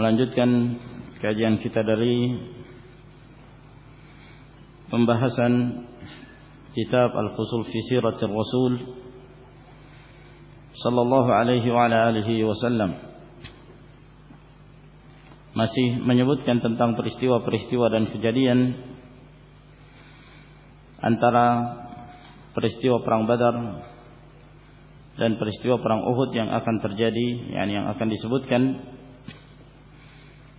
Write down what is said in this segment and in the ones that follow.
melanjutkan kajian kita dari pembahasan kitab Al-Fusul fi Siratir Rasul sallallahu alaihi wa ala alihi wasallam. Masih menyebutkan tentang peristiwa-peristiwa dan kejadian antara peristiwa perang Badar dan peristiwa perang Uhud yang akan terjadi yang akan disebutkan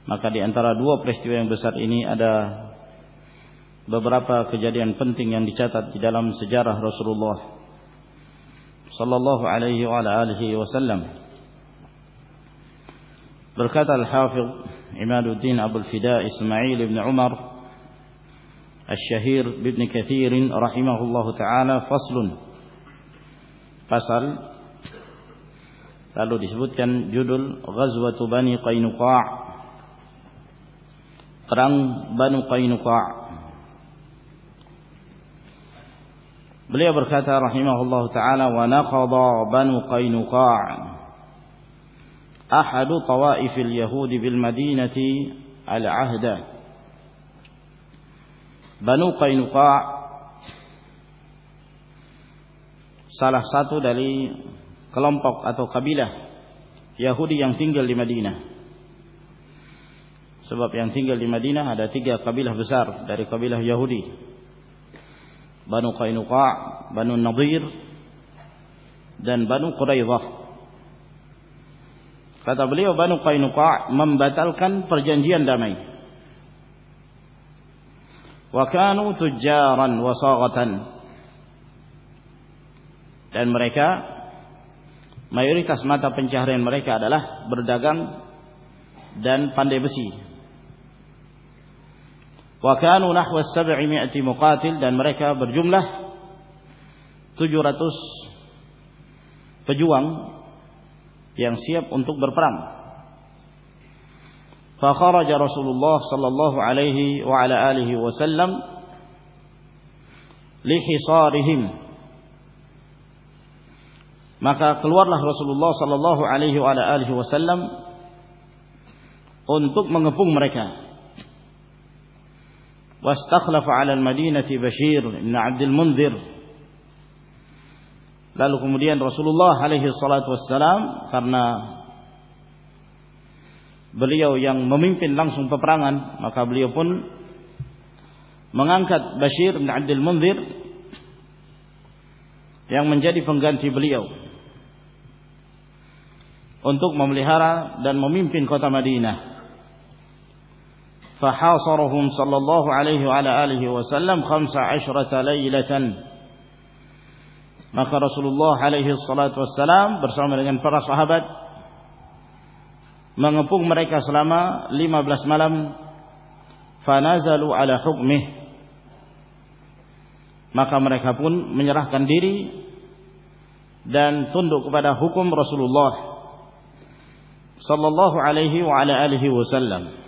maka di antara dua peristiwa yang besar ini ada beberapa kejadian penting yang dicatat di dalam sejarah Rasulullah sallallahu alaihi wa alihi wasallam. Berkata Al-Hafidh Imaduddin Abu Fida Ismail bin Umar Al-Syahir bin Kathir rahimahullahu taala faslun. Pasal lalu disebutkan judul Ghazwatu Bani Qainuqa' perang Banu Qainuqa. Beliau berkata rahimahullah taala wa naqada Banu Qainuqa ahadu tawaifil yahudi bil madinati al ahda Banu Qainuqa salah satu dari kelompok atau kabilah Yahudi yang tinggal di Madinah Sebab yang tinggal di Madinah ada tiga kabilah besar dari kabilah Yahudi. Banu Qainuqa, Banu Nadir, dan Banu Quraidah. Kata beliau Banu Qainuqa membatalkan perjanjian damai. Wa kanu tujjaran wa saghatan. Dan mereka mayoritas mata pencaharian mereka adalah berdagang dan pandai besi wa kanu nahwa 700 muqatil dan mereka berjumlah 700 pejuang yang siap untuk berperang. Fa kharaja Rasulullah sallallahu alaihi wa ala alihi wasallam li hisarihim. Maka keluarlah Rasulullah sallallahu alaihi wa alihi wasallam untuk mengepung mereka واستخلف على المدينة بشير بن عبد المنذر lalu kemudian Rasulullah alaihi salatu wassalam karena beliau yang memimpin langsung peperangan maka beliau pun mengangkat Bashir bin Abdul Munzir yang menjadi pengganti beliau untuk memelihara dan memimpin kota Madinah فحاصرهم صلى الله عليه وعلى آله وسلم خمس عشرة ليلة maka Rasulullah alaihi salatu wassalam bersama dengan para sahabat mengepung mereka selama 15 malam fanazalu ala hukmih maka mereka pun menyerahkan diri dan tunduk kepada hukum Rasulullah sallallahu alaihi wa ala alihi wasallam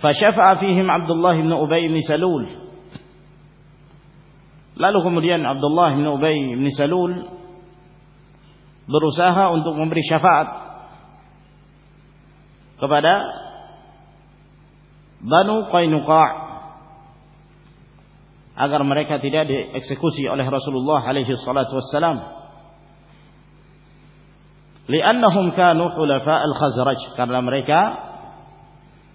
Fasyafa'a fihim Abdullah bin Ubay bin Salul. Lalu kemudian Abdullah bin Ubay bin Salul berusaha untuk memberi syafaat kepada Banu Qainuqa agar mereka tidak dieksekusi oleh Rasulullah alaihi salatu wassalam. Li'annahum kanu hulafa al-Khazraj karena mereka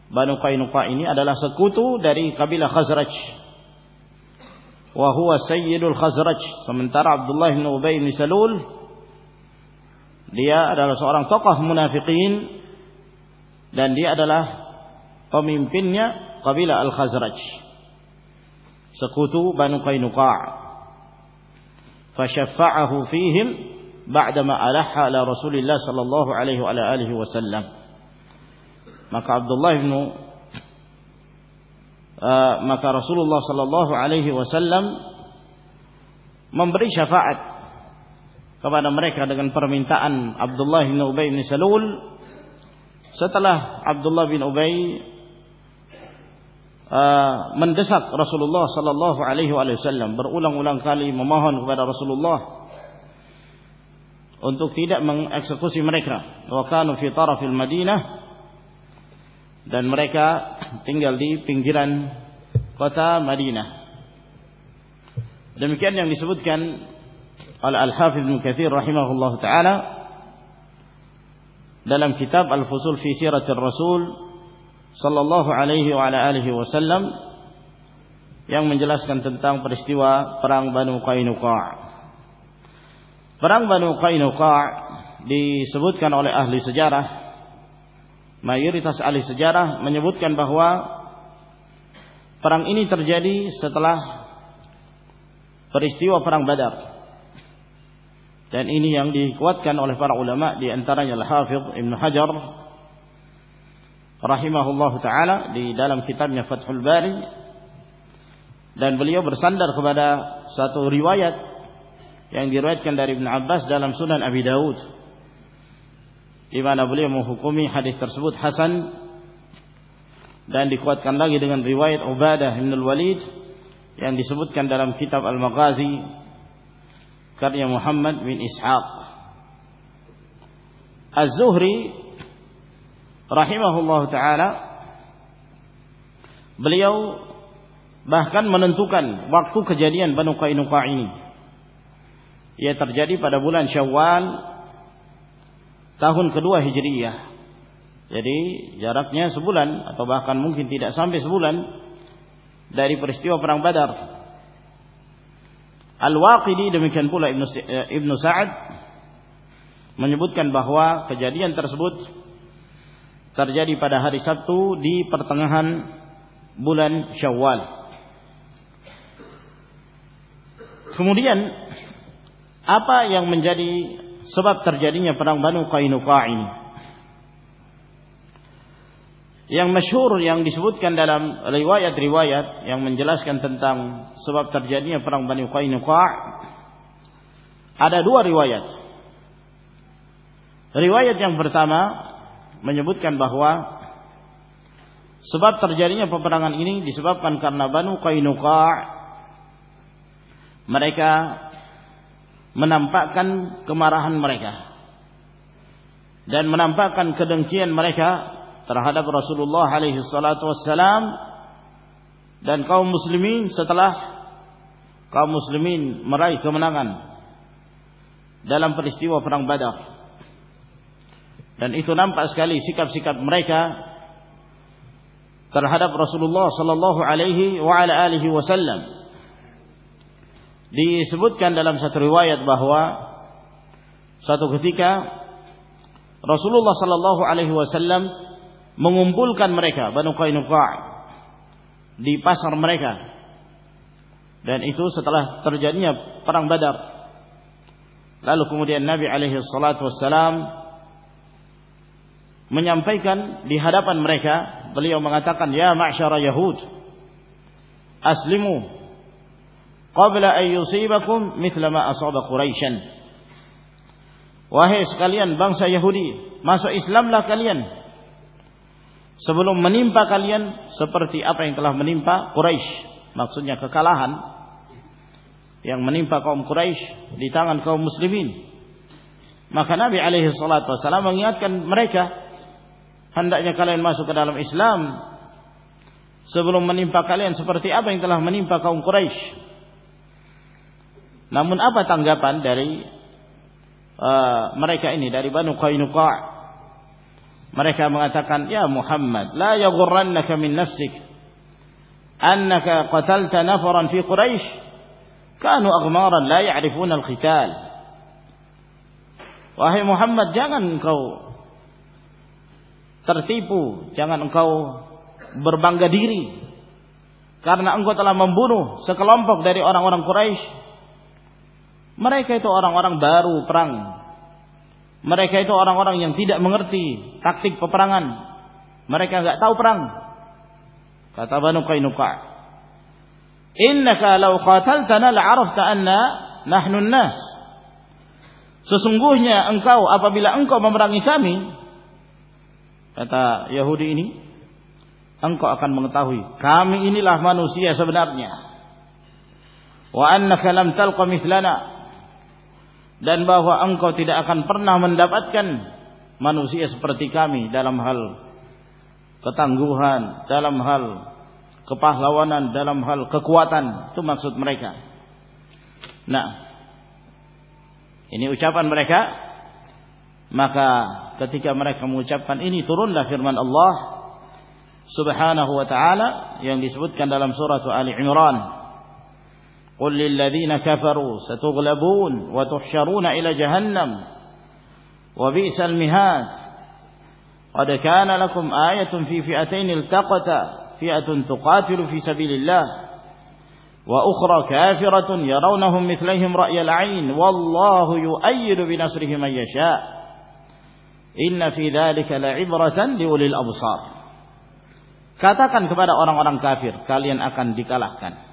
Banu Qainuqa ini adalah sekutu dari kabilah Khazraj. Wa huwa sayyidul Khazraj. Sementara Abdullah bin Ubay bin Salul dia adalah seorang tokoh munafikin dan dia adalah pemimpinnya kabilah Al-Khazraj. Sekutu Banu Qainuqa. Fasyaffa'ahu fihim ba'dama alaha ala Rasulillah sallallahu alaihi wa alihi wasallam maka Abdullah bin uh, maka Rasulullah sallallahu alaihi wasallam memberi syafaat kepada mereka dengan permintaan Abdullah bin Ubay bin Salul setelah Abdullah bin Ubay uh, mendesak Rasulullah sallallahu alaihi wasallam berulang-ulang kali memohon kepada Rasulullah untuk tidak mengeksekusi mereka. Wa kanu fi tarafil Madinah dan mereka tinggal di pinggiran kota Madinah. Demikian yang disebutkan oleh Al-Hafidz Ibnu Katsir rahimahullah taala dalam kitab Al-Fusul fi Siratir Rasul sallallahu alaihi wa ala alihi wasallam yang menjelaskan tentang peristiwa perang Banu Qainuqa'. Perang Banu Qainuqa disebutkan oleh ahli sejarah mayoritas ahli sejarah menyebutkan bahwa perang ini terjadi setelah peristiwa perang Badar. Dan ini yang dikuatkan oleh para ulama di antaranya Al-Hafidh Ibn Hajar rahimahullah taala di dalam kitabnya Fathul Bari dan beliau bersandar kepada satu riwayat yang diriwayatkan dari Ibn Abbas dalam Sunan Abi Dawud di mana beliau menghukumi hadis tersebut hasan dan dikuatkan lagi dengan riwayat Ubadah bin Al-Walid yang disebutkan dalam kitab Al-Maghazi karya Muhammad bin Ishaq. Az-Zuhri rahimahullah taala beliau bahkan menentukan waktu kejadian Banu Qainuqa ini. Ia terjadi pada bulan Syawal tahun kedua Hijriyah. Jadi jaraknya sebulan atau bahkan mungkin tidak sampai sebulan dari peristiwa perang Badar. Al-Waqidi demikian pula Ibnu Ibnu Sa'ad menyebutkan bahwa kejadian tersebut terjadi pada hari Sabtu di pertengahan bulan Syawal. Kemudian apa yang menjadi sebab terjadinya perang Banu Qainuqa ini? Yang masyhur yang disebutkan dalam riwayat-riwayat yang menjelaskan tentang sebab terjadinya perang Banu Qainuqa ada dua riwayat. Riwayat yang pertama menyebutkan bahwa sebab terjadinya peperangan ini disebabkan karena Banu Qainuqa mereka menampakkan kemarahan mereka. Dan menampakkan kedengkian mereka terhadap Rasulullah alaihi salatu wassalam dan kaum muslimin setelah kaum muslimin meraih kemenangan dalam peristiwa perang Badar. Dan itu nampak sekali sikap-sikap mereka terhadap Rasulullah sallallahu alaihi wa ala alihi wasallam disebutkan dalam satu riwayat bahwa suatu ketika Rasulullah sallallahu alaihi wasallam mengumpulkan mereka Banu Qainuqa di pasar mereka. Dan itu setelah terjadinya perang Badar. Lalu kemudian Nabi alaihi salatu wasallam menyampaikan di hadapan mereka beliau mengatakan ya ma'syara yahud aslimu qabla an yusibakum mithla ma asaba Quraisyan. Wahai sekalian bangsa Yahudi, masuk Islamlah kalian sebelum menimpa kalian seperti apa yang telah menimpa Quraisy. Maksudnya kekalahan yang menimpa kaum Quraisy di tangan kaum muslimin. Maka Nabi alaihi salatu wasallam mengingatkan mereka hendaknya kalian masuk ke dalam Islam sebelum menimpa kalian seperti apa yang telah menimpa kaum Quraisy. Namun apa tanggapan dari uh, mereka ini dari Banu Qainuqa? Mereka mengatakan, "Ya Muhammad, la yaghurrannaka min nafsik. Annaka qatalta nafaran fi Quraisy kanu aghmaran la ya'rifuna al-qital." Wahai Muhammad, jangan engkau tertipu, jangan engkau berbangga diri. Karena engkau telah membunuh sekelompok dari orang-orang Quraisy Mereka itu orang-orang baru perang. Mereka itu orang-orang yang tidak mengerti taktik peperangan. Mereka enggak tahu perang. Kata Banu Qainuqa. Innaka law qataltana la'arafta anna nahnu nas Sesungguhnya engkau apabila engkau memerangi kami kata Yahudi ini engkau akan mengetahui kami inilah manusia sebenarnya wa annaka lam talqa mithlana dan bahwa engkau tidak akan pernah mendapatkan manusia seperti kami dalam hal ketangguhan, dalam hal kepahlawanan, dalam hal kekuatan. Itu maksud mereka. Nah, ini ucapan mereka. Maka ketika mereka mengucapkan ini turunlah firman Allah Subhanahu wa taala yang disebutkan dalam surah Ali Imran قل للذين كفروا ستغلبون وتحشرون إلى جهنم. وبئس المهاد. قد كان لكم آية في فئتين التقتا فئة تقاتل في سبيل الله وأخرى كافرة يرونهم مثلهم رأي العين. والله يؤيد بنصره من يشاء. إن في ذلك لعبرة لأولي الأبصار. Katakan kepada orang-orang kafir, kalian akan dikalahkan.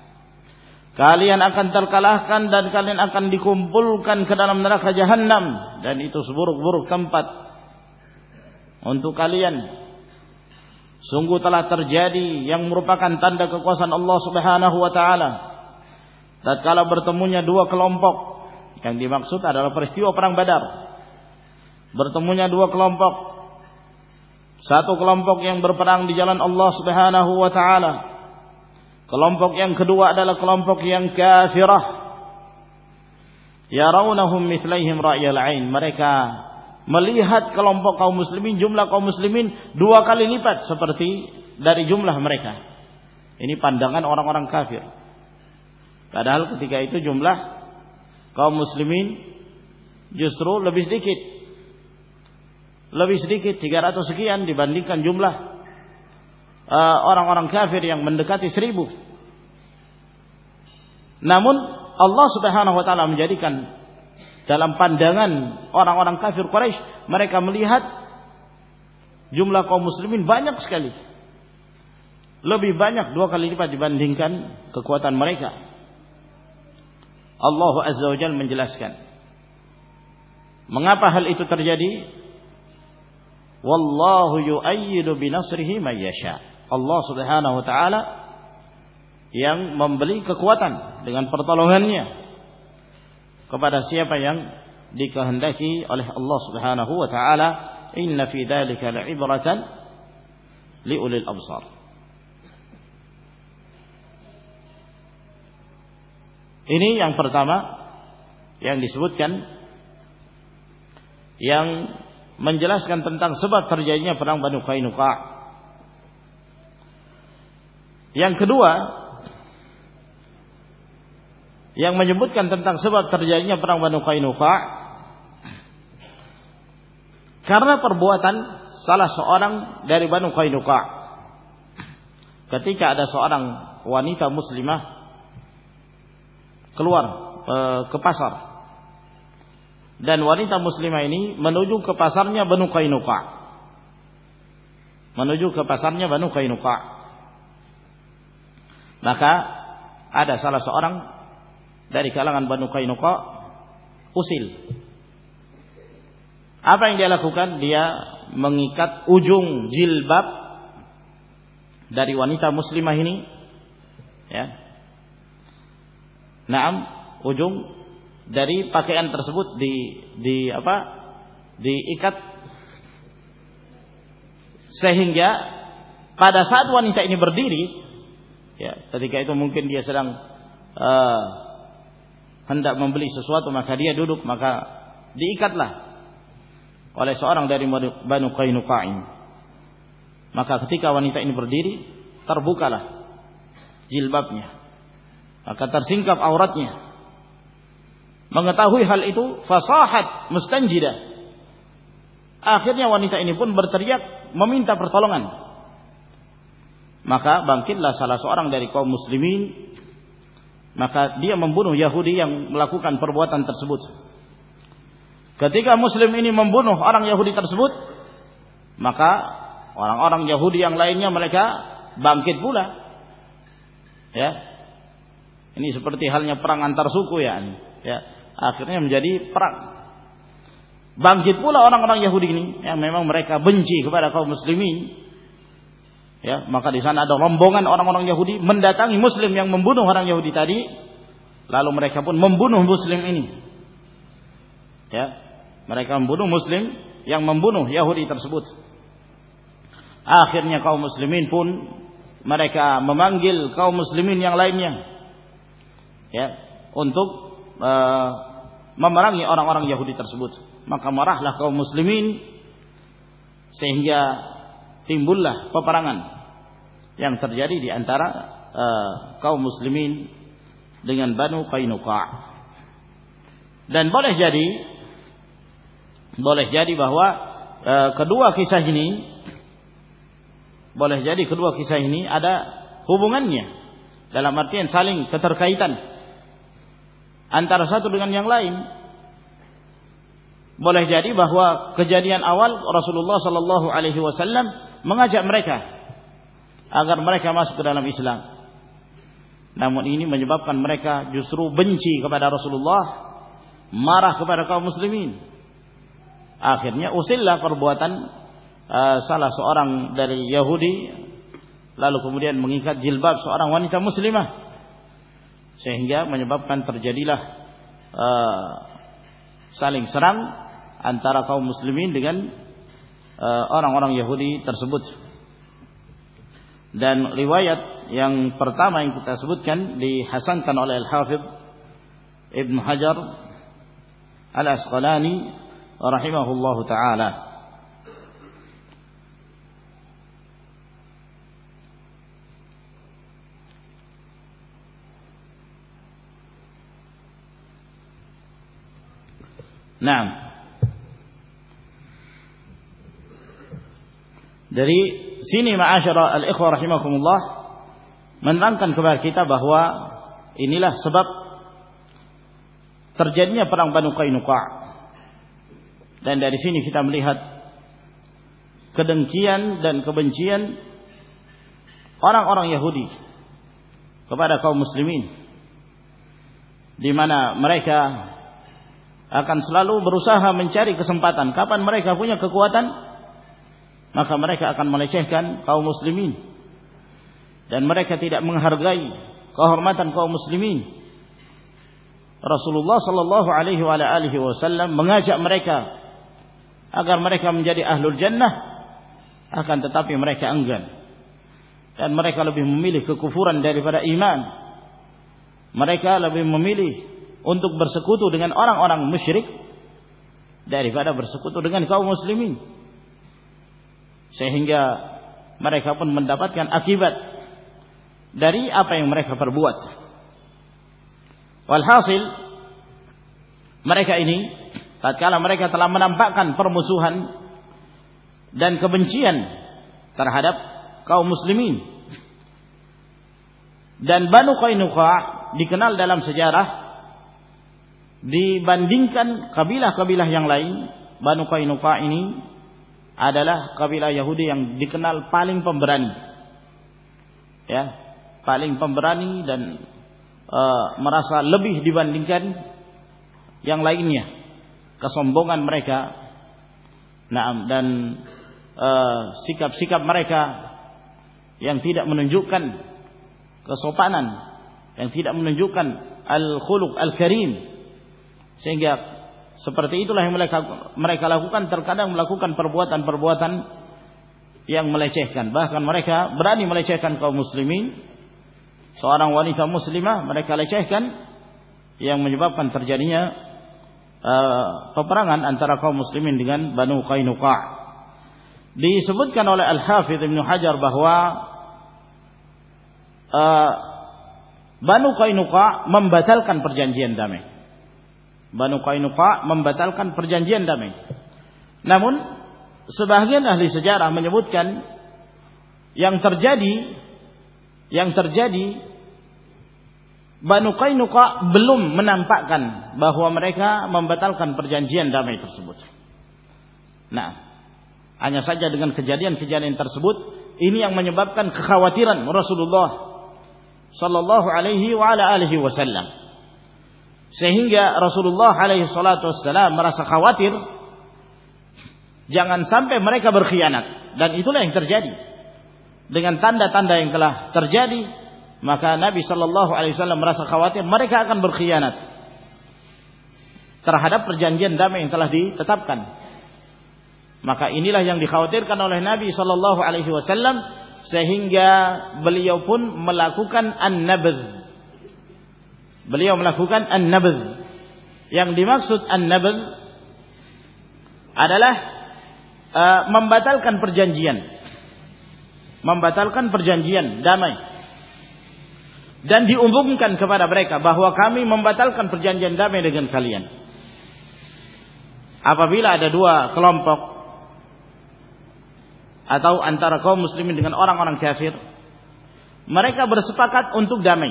Kalian akan terkalahkan dan kalian akan dikumpulkan ke dalam neraka jahanam dan itu seburuk-buruk tempat untuk kalian. Sungguh telah terjadi yang merupakan tanda kekuasaan Allah Subhanahu wa taala. Tatkala bertemunya dua kelompok yang dimaksud adalah peristiwa perang Badar. Bertemunya dua kelompok. Satu kelompok yang berperang di jalan Allah Subhanahu wa taala Kelompok yang kedua adalah kelompok yang kafirah. Yarawnahum mithlaihim ra'yal ain. Mereka melihat kelompok kaum muslimin, jumlah kaum muslimin dua kali lipat seperti dari jumlah mereka. Ini pandangan orang-orang kafir. Padahal ketika itu jumlah kaum muslimin justru lebih sedikit. Lebih sedikit 300 sekian dibandingkan jumlah orang-orang kafir yang mendekati seribu. Namun Allah Subhanahu wa taala menjadikan dalam pandangan orang-orang kafir Quraisy mereka melihat jumlah kaum muslimin banyak sekali. Lebih banyak dua kali lipat dibandingkan kekuatan mereka. Allah Azza wa Jalla menjelaskan. Mengapa hal itu terjadi? Wallahu yu'ayyidu binasrihi may yasha'. Allah Subhanahu wa taala yang memberi kekuatan dengan pertolongannya kepada siapa yang dikehendaki oleh Allah Subhanahu wa taala. Inna fi dzalika la'ibratan liulil absar. Ini yang pertama yang disebutkan yang menjelaskan tentang sebab terjadinya perang Banu Qainuqa yang kedua, yang menyebutkan tentang sebab terjadinya perang Banu Qainuqa karena perbuatan salah seorang dari Banu Qainuqa. Ketika ada seorang wanita muslimah keluar e, ke pasar. Dan wanita muslimah ini menuju ke pasarnya Banu Qainuqa. Menuju ke pasarnya Banu Qainuqa maka ada salah seorang dari kalangan Banu Qainuqa usil. Apa yang dia lakukan? Dia mengikat ujung jilbab dari wanita muslimah ini ya. Naam, ujung dari pakaian tersebut di di apa? diikat sehingga pada saat wanita ini berdiri Ya, ketika itu mungkin dia sedang uh, hendak membeli sesuatu maka dia duduk maka diikatlah oleh seorang dari Banu Qainuqa'in. Maka ketika wanita ini berdiri, terbukalah jilbabnya. Maka tersingkap auratnya. Mengetahui hal itu, fasahat mustanjida. Akhirnya wanita ini pun berteriak meminta pertolongan maka bangkitlah salah seorang dari kaum muslimin maka dia membunuh Yahudi yang melakukan perbuatan tersebut. Ketika muslim ini membunuh orang Yahudi tersebut, maka orang-orang Yahudi yang lainnya mereka bangkit pula. Ya. Ini seperti halnya perang antar suku ya. Ya, akhirnya menjadi perang. Bangkit pula orang-orang Yahudi ini yang memang mereka benci kepada kaum muslimin Ya, maka di sana ada rombongan orang-orang Yahudi mendatangi Muslim yang membunuh orang Yahudi tadi, lalu mereka pun membunuh Muslim ini. Ya, mereka membunuh Muslim yang membunuh Yahudi tersebut. Akhirnya kaum Muslimin pun mereka memanggil kaum Muslimin yang lainnya, ya, untuk uh, memerangi orang-orang Yahudi tersebut. Maka marahlah kaum Muslimin sehingga timbullah peperangan yang terjadi di antara uh, kaum muslimin dengan Banu Qainuqa. Dan boleh jadi boleh jadi bahwa uh, kedua kisah ini boleh jadi kedua kisah ini ada hubungannya dalam artian saling keterkaitan antara satu dengan yang lain. Boleh jadi bahwa kejadian awal Rasulullah sallallahu alaihi wasallam mengajak mereka agar mereka masuk ke dalam Islam. Namun ini menyebabkan mereka justru benci kepada Rasulullah, marah kepada kaum muslimin. Akhirnya usillah perbuatan uh, salah seorang dari Yahudi lalu kemudian mengikat jilbab seorang wanita muslimah sehingga menyebabkan terjadilah uh, saling serang antara kaum muslimin dengan orang-orang Yahudi tersebut. Dan riwayat yang pertama yang kita sebutkan dihasankan oleh Al-Hafidh Ibn Hajar Al-Asqalani rahimahullahu taala. Naam. Dari sini ma'asyara al-ikhwah rahimakumullah menerangkan kepada kita bahwa inilah sebab terjadinya perang Banu Qainuqa. Dan dari sini kita melihat kedengkian dan kebencian orang-orang Yahudi kepada kaum muslimin di mana mereka akan selalu berusaha mencari kesempatan kapan mereka punya kekuatan maka mereka akan melecehkan kaum muslimin. Dan mereka tidak menghargai kehormatan kaum muslimin. Rasulullah sallallahu alaihi wasallam mengajak mereka agar mereka menjadi ahlul jannah akan tetapi mereka enggan. Dan mereka lebih memilih kekufuran daripada iman. Mereka lebih memilih untuk bersekutu dengan orang-orang musyrik daripada bersekutu dengan kaum muslimin sehingga mereka pun mendapatkan akibat dari apa yang mereka perbuat. Walhasil mereka ini tatkala mereka telah menampakkan permusuhan dan kebencian terhadap kaum muslimin dan Banu Qainuqa dikenal dalam sejarah dibandingkan kabilah-kabilah yang lain Banu Qainuqa ini adalah kabilah Yahudi yang dikenal paling pemberani. Ya, paling pemberani dan uh, merasa lebih dibandingkan yang lainnya. Kesombongan mereka, nah dan eh, sikap-sikap uh, mereka yang tidak menunjukkan kesopanan, yang tidak menunjukkan al-khuluq al-karim sehingga seperti itulah yang mereka mereka lakukan terkadang melakukan perbuatan-perbuatan yang melecehkan. Bahkan mereka berani melecehkan kaum muslimin. Seorang wanita muslimah mereka lecehkan yang menyebabkan terjadinya uh, peperangan antara kaum muslimin dengan Banu Qainuqa. Disebutkan oleh Al-Hafidh Ibnu Hajar bahwa uh, Banu Qainuqa membatalkan perjanjian damai. Banu Qainuqa membatalkan perjanjian damai. Namun sebagian ahli sejarah menyebutkan yang terjadi yang terjadi Banu Qainuqa belum menampakkan bahwa mereka membatalkan perjanjian damai tersebut. Nah, hanya saja dengan kejadian-kejadian tersebut ini yang menyebabkan kekhawatiran Rasulullah sallallahu alaihi wa ala alihi wasallam. Sehingga Rasulullah alaihi salatu wasallam merasa khawatir jangan sampai mereka berkhianat dan itulah yang terjadi. Dengan tanda-tanda yang telah terjadi maka Nabi Shallallahu Alaihi Wasallam merasa khawatir mereka akan berkhianat terhadap perjanjian damai yang telah ditetapkan. Maka inilah yang dikhawatirkan oleh Nabi Shallallahu Alaihi Wasallam sehingga beliau pun melakukan an-nabd. Beliau melakukan an-nabd. Yang dimaksud an-nabd adalah uh, membatalkan perjanjian. Membatalkan perjanjian damai dan diumumkan kepada mereka bahwa kami membatalkan perjanjian damai dengan kalian. Apabila ada dua kelompok atau antara kaum muslimin dengan orang-orang kafir, mereka bersepakat untuk damai.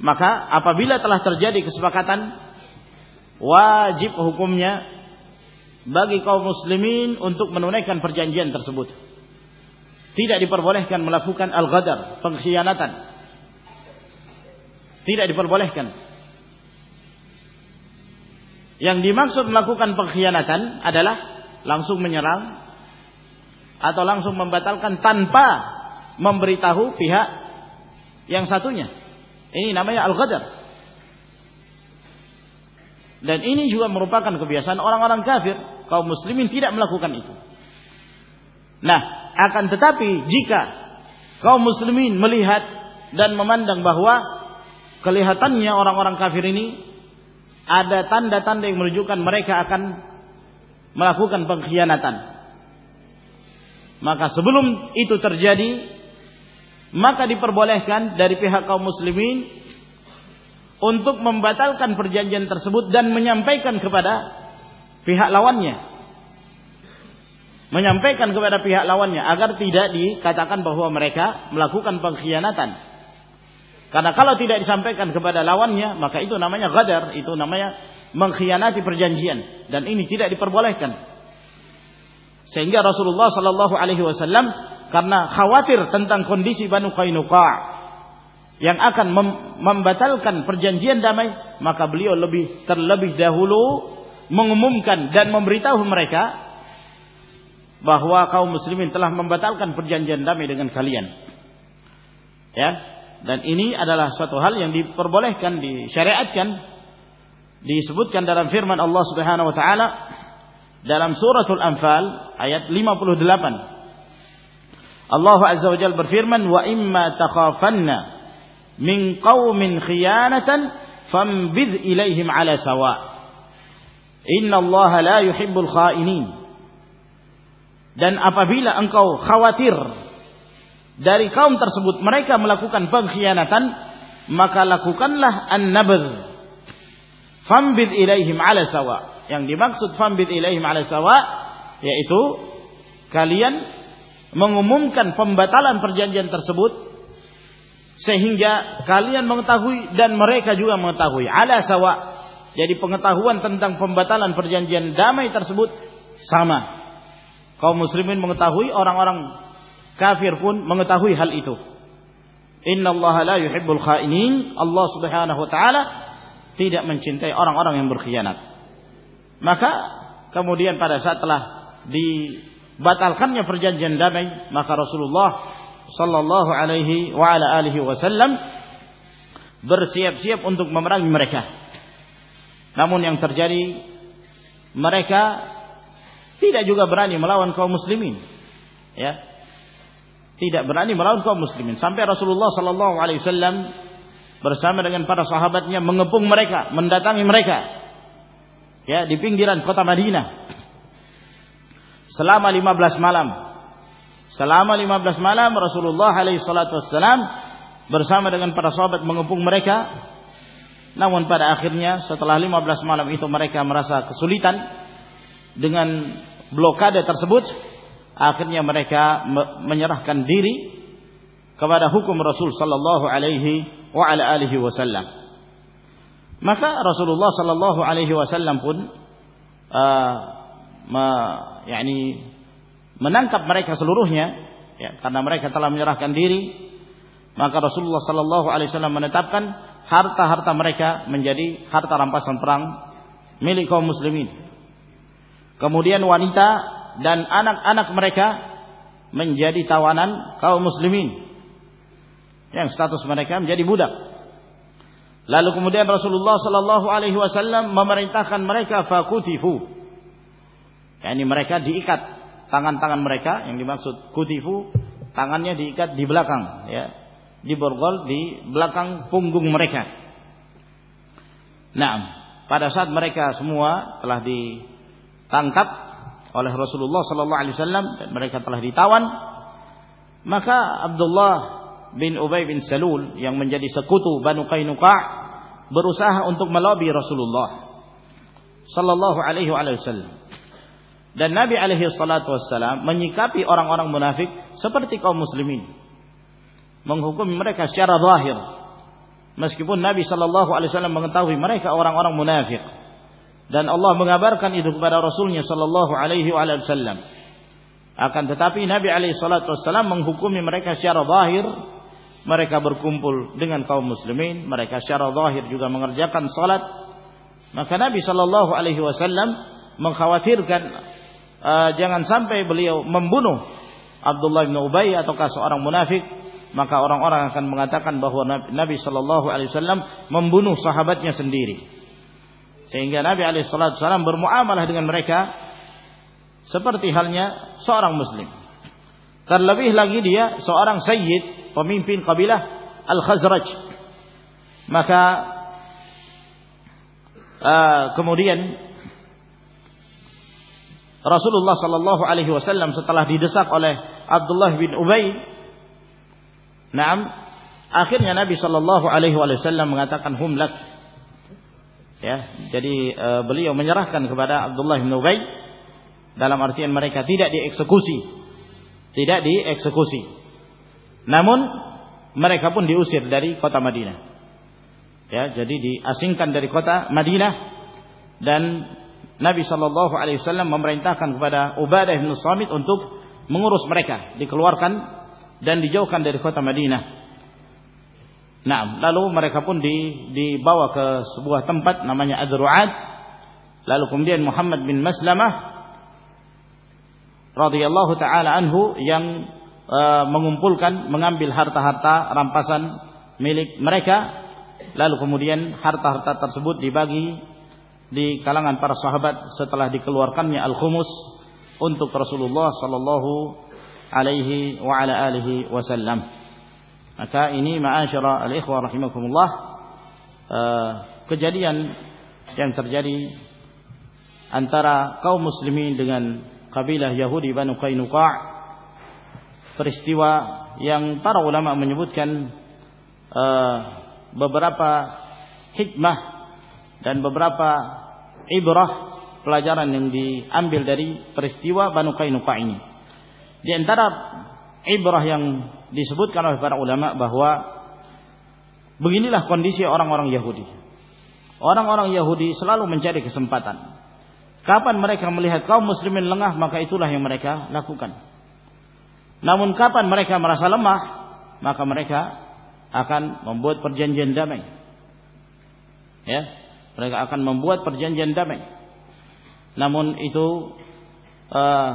Maka apabila telah terjadi kesepakatan, wajib hukumnya bagi kaum muslimin untuk menunaikan perjanjian tersebut. Tidak diperbolehkan melakukan al-ghadar, pengkhianatan. Tidak diperbolehkan. Yang dimaksud melakukan pengkhianatan adalah langsung menyerang atau langsung membatalkan tanpa memberitahu pihak yang satunya. Ini namanya al-ghadar. Dan ini juga merupakan kebiasaan orang-orang kafir. Kaum muslimin tidak melakukan itu. Nah, akan tetapi jika kaum muslimin melihat dan memandang bahwa kelihatannya orang-orang kafir ini ada tanda-tanda yang menunjukkan mereka akan melakukan pengkhianatan. Maka sebelum itu terjadi, maka diperbolehkan dari pihak kaum muslimin untuk membatalkan perjanjian tersebut dan menyampaikan kepada pihak lawannya menyampaikan kepada pihak lawannya agar tidak dikatakan bahwa mereka melakukan pengkhianatan. Karena kalau tidak disampaikan kepada lawannya, maka itu namanya gadar, itu namanya mengkhianati perjanjian dan ini tidak diperbolehkan. Sehingga Rasulullah Shallallahu alaihi wasallam karena khawatir tentang kondisi Banu Qainuqa yang akan mem membatalkan perjanjian damai, maka beliau lebih terlebih dahulu mengumumkan dan memberitahu mereka bahwa kaum muslimin telah membatalkan perjanjian damai dengan kalian. Ya. Dan ini adalah suatu hal yang diperbolehkan, disyariatkan, disebutkan dalam firman Allah Subhanahu wa taala dalam suratul Anfal ayat 58. Allah Azza wa Jalla berfirman, "Wa imma takhafanna min qaumin khiyanatan fambidh ilaihim ala sawa." Inna Allah la yuhibbul khainin. Dan apabila engkau khawatir dari kaum tersebut mereka melakukan pengkhianatan, maka lakukanlah an-nabdh. Fambid ilaihim ala sawa. Yang dimaksud fambid ilaihim ala sawa yaitu kalian mengumumkan pembatalan perjanjian tersebut sehingga kalian mengetahui dan mereka juga mengetahui ala sawa. Jadi pengetahuan tentang pembatalan perjanjian damai tersebut sama kaum muslimin mengetahui, orang-orang kafir pun mengetahui hal itu. Inna Allah la yuhibbul khainin. Allah Subhanahu wa taala tidak mencintai orang-orang yang berkhianat. Maka kemudian pada saat telah dibatalkannya perjanjian damai, maka Rasulullah sallallahu alaihi wa ala alihi wasallam bersiap-siap untuk memerangi mereka. Namun yang terjadi mereka tidak juga berani melawan kaum muslimin. Ya. Tidak berani melawan kaum muslimin sampai Rasulullah sallallahu alaihi wasallam bersama dengan para sahabatnya mengepung mereka, mendatangi mereka. Ya, di pinggiran kota Madinah. Selama 15 malam. Selama 15 malam Rasulullah wassalam bersama dengan para sahabat mengepung mereka. Namun pada akhirnya setelah 15 malam itu mereka merasa kesulitan dengan blokade tersebut akhirnya mereka menyerahkan diri kepada hukum Rasul sallallahu alaihi wa ala alihi wasallam. Maka Rasulullah sallallahu alaihi wasallam pun uh, ma, yani menangkap mereka seluruhnya ya, karena mereka telah menyerahkan diri maka Rasulullah sallallahu alaihi wasallam menetapkan harta-harta mereka menjadi harta rampasan perang milik kaum muslimin. Kemudian wanita dan anak-anak mereka menjadi tawanan kaum muslimin yang status mereka menjadi budak. Lalu kemudian Rasulullah sallallahu alaihi wasallam memerintahkan mereka fakutifu. Yakni mereka diikat tangan-tangan mereka yang dimaksud kutifu tangannya diikat di belakang ya di borgol di belakang punggung mereka. Nah, pada saat mereka semua telah ditangkap oleh Rasulullah sallallahu alaihi wasallam dan mereka telah ditawan, maka Abdullah bin Ubay bin Salul yang menjadi sekutu Banu Qainuqa berusaha untuk melobi Rasulullah sallallahu alaihi wasallam. Dan Nabi alaihi salatu wassalam menyikapi orang-orang munafik seperti kaum muslimin. Menghukumi mereka secara zahir. Meskipun Nabi sallallahu alaihi wasallam mengetahui mereka orang-orang munafik. Dan Allah mengabarkan itu kepada Rasulnya sallallahu alaihi wasallam. Akan tetapi Nabi alaihi salatu wassalam menghukumi mereka secara zahir mereka berkumpul dengan kaum muslimin, mereka secara zahir juga mengerjakan salat. Maka Nabi sallallahu alaihi wasallam mengkhawatirkan uh, jangan sampai beliau membunuh Abdullah bin Ubay ataukah seorang munafik, maka orang-orang akan mengatakan bahwa Nabi sallallahu alaihi wasallam membunuh sahabatnya sendiri. Sehingga Nabi alaihi wasallam bermuamalah dengan mereka seperti halnya seorang muslim. Terlebih lagi dia seorang sayyid, pemimpin kabilah Al-Khazraj. Maka uh, kemudian Rasulullah sallallahu alaihi wasallam setelah didesak oleh Abdullah bin Ubay, Naam, akhirnya Nabi sallallahu alaihi wasallam mengatakan hum lak. Ya, jadi uh, beliau menyerahkan kepada Abdullah bin Ubay dalam artian mereka tidak dieksekusi tidak dieksekusi. Namun mereka pun diusir dari kota Madinah. Ya, jadi diasingkan dari kota Madinah dan Nabi Shallallahu Alaihi Wasallam memerintahkan kepada Ubadah bin Samit untuk mengurus mereka, dikeluarkan dan dijauhkan dari kota Madinah. Nah, lalu mereka pun di, dibawa ke sebuah tempat namanya Adru'ad. Lalu kemudian Muhammad bin Maslamah radhiyallahu taala anhu yang uh, mengumpulkan mengambil harta-harta rampasan milik mereka lalu kemudian harta-harta tersebut dibagi di kalangan para sahabat setelah dikeluarkannya al-khumus untuk Rasulullah sallallahu alaihi wa ala alihi wasallam. Maka ini ma'asyara al-ikhwah rahimakumullah uh, kejadian yang terjadi antara kaum muslimin dengan kabilah Yahudi Banu Qainuqa' peristiwa yang para ulama menyebutkan uh, beberapa hikmah dan beberapa ibrah pelajaran yang diambil dari peristiwa Banu Qainuqa' ini. Di antara ibrah yang disebutkan oleh para ulama bahwa beginilah kondisi orang-orang Yahudi. Orang-orang Yahudi selalu mencari kesempatan Kapan mereka melihat kaum muslimin lengah maka itulah yang mereka lakukan. Namun kapan mereka merasa lemah maka mereka akan membuat perjanjian damai. Ya, mereka akan membuat perjanjian damai. Namun itu uh,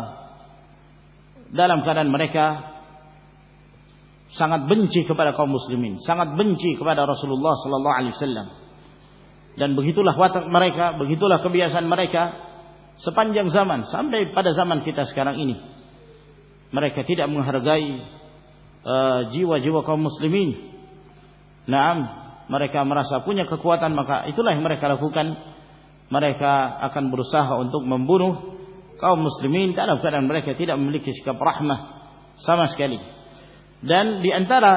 dalam keadaan mereka sangat benci kepada kaum muslimin, sangat benci kepada Rasulullah sallallahu alaihi wasallam. Dan begitulah watak mereka, begitulah kebiasaan mereka sepanjang zaman sampai pada zaman kita sekarang ini mereka tidak menghargai uh, jiwa-jiwa uh, kaum muslimin. Naam, mereka merasa punya kekuatan maka itulah yang mereka lakukan. Mereka akan berusaha untuk membunuh kaum muslimin dalam keadaan mereka tidak memiliki sikap rahmah sama sekali. Dan di antara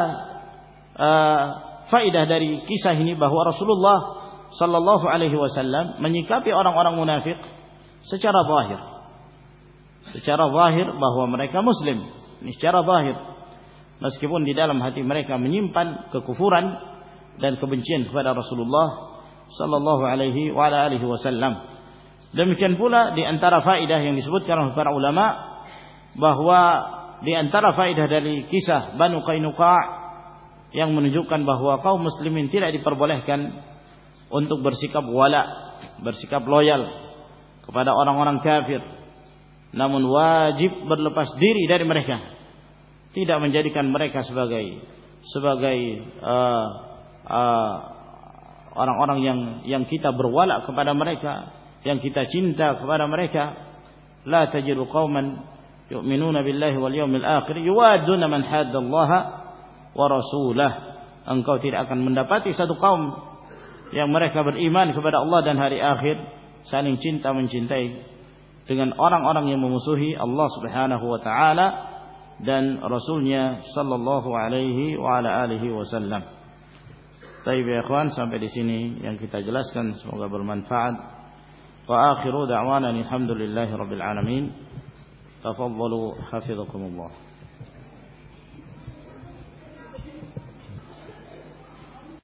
uh, faidah dari kisah ini bahwa Rasulullah sallallahu alaihi wasallam menyikapi orang-orang munafik secara zahir. Secara zahir bahwa mereka muslim. Ini secara zahir. Meskipun di dalam hati mereka menyimpan kekufuran, dan kebencian kepada Rasulullah sallallahu alaihi wa alihi wasallam. Demikian pula di antara faidah yang disebutkan oleh para ulama bahwa di antara faidah dari kisah Banu Qainuqa yang menunjukkan bahwa kaum muslimin tidak diperbolehkan untuk bersikap wala, bersikap loyal kepada orang-orang kafir. Namun wajib berlepas diri dari mereka. Tidak menjadikan mereka sebagai sebagai uh, orang-orang yang yang kita berwala kepada mereka, yang kita cinta kepada mereka. La tajidu qauman yu'minuna billahi wal yawmil akhir yuwaduna man haddallaha wa rasulah. Engkau tidak akan mendapati satu kaum yang mereka beriman kepada Allah dan hari akhir saling cinta mencintai dengan orang-orang yang memusuhi Allah Subhanahu wa taala dan rasulnya sallallahu alaihi wa ala alihi wasallam. Baik ya ikhwan sampai di sini yang kita jelaskan semoga bermanfaat. Wa akhiru da'wana alhamdulillahi rabbil alamin. Tafadhalu hafizakumullah.